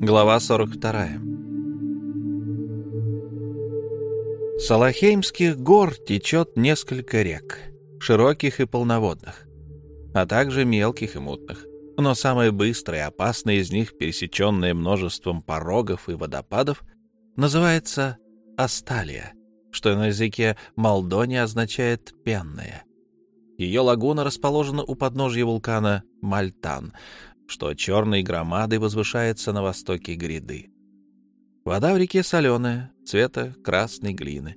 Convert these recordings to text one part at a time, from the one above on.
Глава 42. С Салахеймских гор течет несколько рек, широких и полноводных, а также мелких и мутных. Но самая быстрая и опасная из них, пересеченная множеством порогов и водопадов, называется Асталия, что на языке Молдони означает «пенная». Ее лагуна расположена у подножья вулкана Мальтан, что черной громадой возвышается на востоке гряды. Вода в реке соленая, цвета красной глины,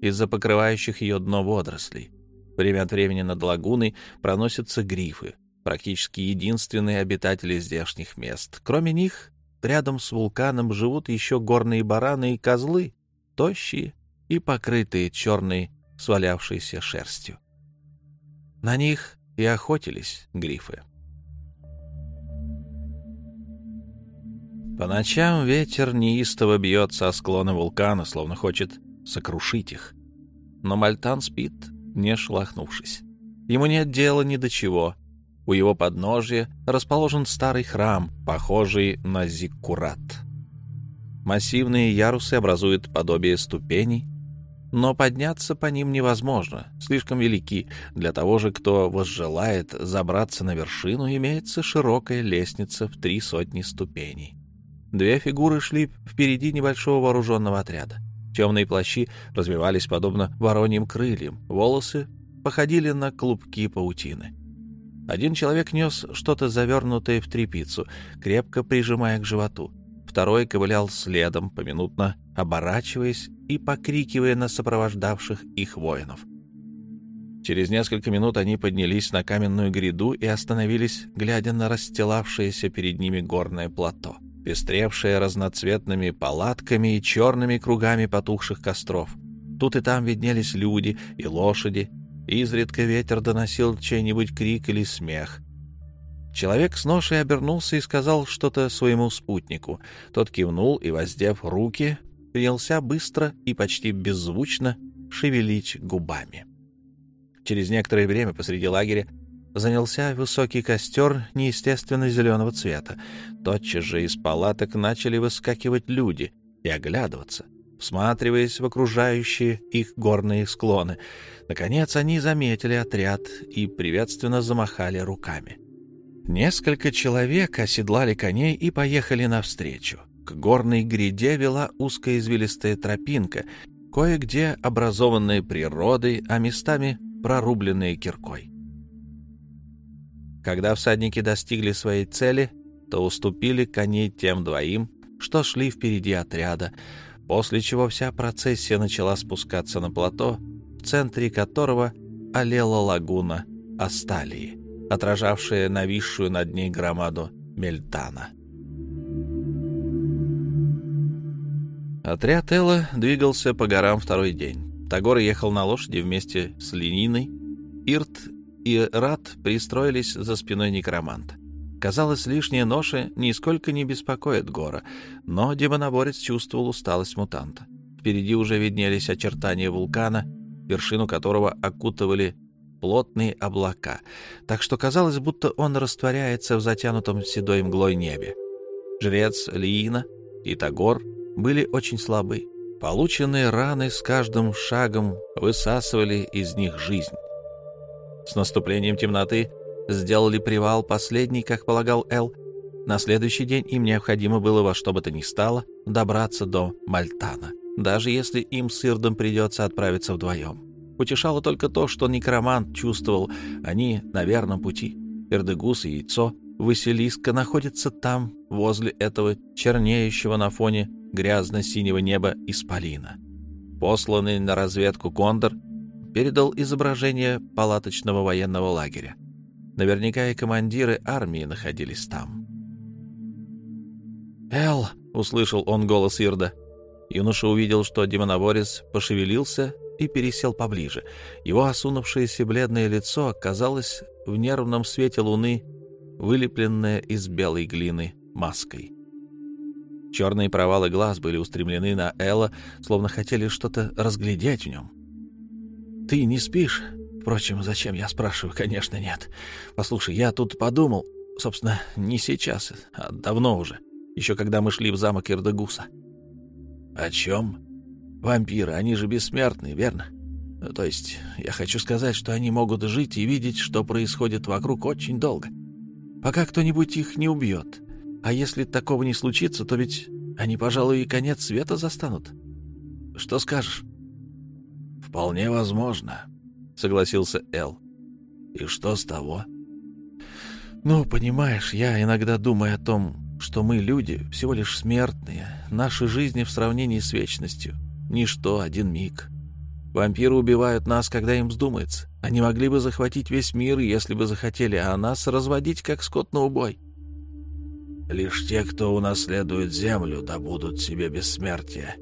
из-за покрывающих ее дно водорослей. Время от времени над лагуной проносятся грифы, практически единственные обитатели здешних мест. Кроме них, рядом с вулканом живут еще горные бараны и козлы, тощие и покрытые черной свалявшейся шерстью. На них и охотились грифы. По ночам ветер неистово бьется о склоны вулкана, словно хочет сокрушить их. Но Мальтан спит, не шелохнувшись. Ему нет дела ни до чего. У его подножья расположен старый храм, похожий на зиккурат. Массивные ярусы образуют подобие ступеней, но подняться по ним невозможно, слишком велики. Для того же, кто возжелает забраться на вершину, имеется широкая лестница в три сотни ступеней. Две фигуры шли впереди небольшого вооруженного отряда. Темные плащи развивались подобно вороньим крыльям, волосы походили на клубки паутины. Один человек нес что-то завернутое в тряпицу, крепко прижимая к животу. Второй ковылял следом, поминутно оборачиваясь и покрикивая на сопровождавших их воинов. Через несколько минут они поднялись на каменную гряду и остановились, глядя на расстилавшееся перед ними горное плато пестревшая разноцветными палатками и черными кругами потухших костров. Тут и там виднелись люди и лошади, изредка ветер доносил чей-нибудь крик или смех. Человек с ношей обернулся и сказал что-то своему спутнику. Тот кивнул и, воздев руки, принялся быстро и почти беззвучно шевелить губами. Через некоторое время посреди лагеря занялся высокий костер неестественно зеленого цвета. Тотчас же из палаток начали выскакивать люди и оглядываться, всматриваясь в окружающие их горные склоны. Наконец они заметили отряд и приветственно замахали руками. Несколько человек оседлали коней и поехали навстречу. К горной гряде вела узкая извилистая тропинка, кое-где образованная природой, а местами прорубленная киркой. Когда всадники достигли своей цели, то уступили коней тем двоим, что шли впереди отряда, после чего вся процессия начала спускаться на плато, в центре которого олела лагуна Асталии, отражавшая нависшую над ней громаду Мельтана. Отряд Элла двигался по горам второй день. Тагор ехал на лошади вместе с Лениной. Ирт и Рад пристроились за спиной некроманта. Казалось, лишняя ноша нисколько не беспокоит Гора, но демоноборец чувствовал усталость мутанта. Впереди уже виднелись очертания вулкана, вершину которого окутывали плотные облака, так что казалось, будто он растворяется в затянутом седой мглой небе. Жрец Лиина и Тагор были очень слабы. Полученные раны с каждым шагом высасывали из них жизнь. С наступлением темноты сделали привал последний, как полагал Эл. На следующий день им необходимо было во что бы то ни стало добраться до Мальтана, даже если им с Ирдом придется отправиться вдвоем. Утешало только то, что некромант чувствовал, они на верном пути. Эрдегус и яйцо Василиска находятся там, возле этого чернеющего на фоне грязно-синего неба исполина. Посланный на разведку Кондор передал изображение палаточного военного лагеря. Наверняка и командиры армии находились там. «Эл!» — услышал он голос Ирда. Юноша увидел, что демоноборец пошевелился и пересел поближе. Его осунувшееся бледное лицо оказалось в нервном свете луны, вылепленное из белой глины маской. Черные провалы глаз были устремлены на Элла, словно хотели что-то разглядеть в нем. Ты не спишь? Впрочем, зачем я спрашиваю? Конечно, нет. Послушай, я тут подумал. Собственно, не сейчас, а давно уже. еще когда мы шли в замок Ирдегуса. О чем? Вампиры, они же бессмертны, верно? То есть, я хочу сказать, что они могут жить и видеть, что происходит вокруг очень долго, пока кто-нибудь их не убьет. А если такого не случится, то ведь они, пожалуй, и конец света застанут. Что скажешь? Вполне возможно, согласился Эл. И что с того? Ну, понимаешь, я иногда думаю о том, что мы, люди, всего лишь смертные. Наши жизни в сравнении с вечностью — ничто, один миг. Вампиры убивают нас, когда им вздумается. Они могли бы захватить весь мир, если бы захотели, а нас разводить, как скот на убой. Лишь те, кто унаследует землю, добудут себе бессмертие.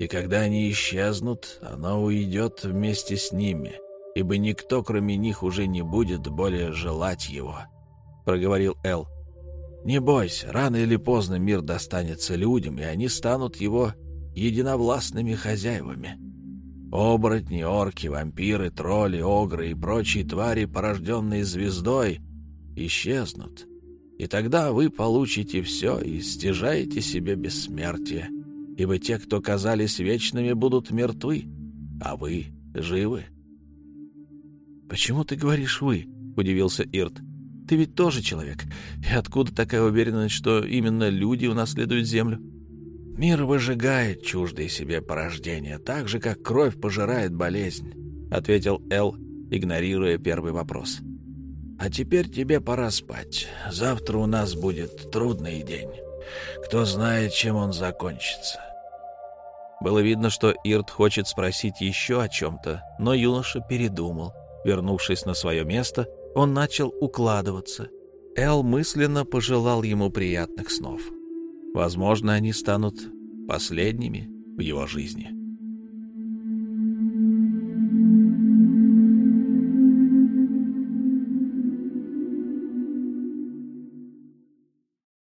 И когда они исчезнут, оно уйдет вместе с ними, ибо никто, кроме них, уже не будет более желать его», — проговорил Эл. Не бойся, рано или поздно мир достанется людям, и они станут его единовластными хозяевами. Оборотни, орки, вампиры, тролли, огры и прочие твари, порожденные звездой, исчезнут. И тогда вы получите все и стяжаете себе бессмертие, ибо те, кто казались вечными, будут мертвы, а вы живы. «Почему ты говоришь «вы»?» — удивился Ирт. Ты ведь тоже человек. И откуда такая уверенность, что именно люди унаследуют землю? Мир выжигает чуждые себе порождения, так же, как кровь пожирает болезнь, — ответил Эл, игнорируя первый вопрос. А теперь тебе пора спать. Завтра у нас будет трудный день. Кто знает, чем он закончится. Было видно, что Ирт хочет спросить еще о чем-то, но юноша передумал. Вернувшись на свое место, он начал укладываться. Эл мысленно пожелал ему приятных снов. Возможно, они станут последними в его жизни.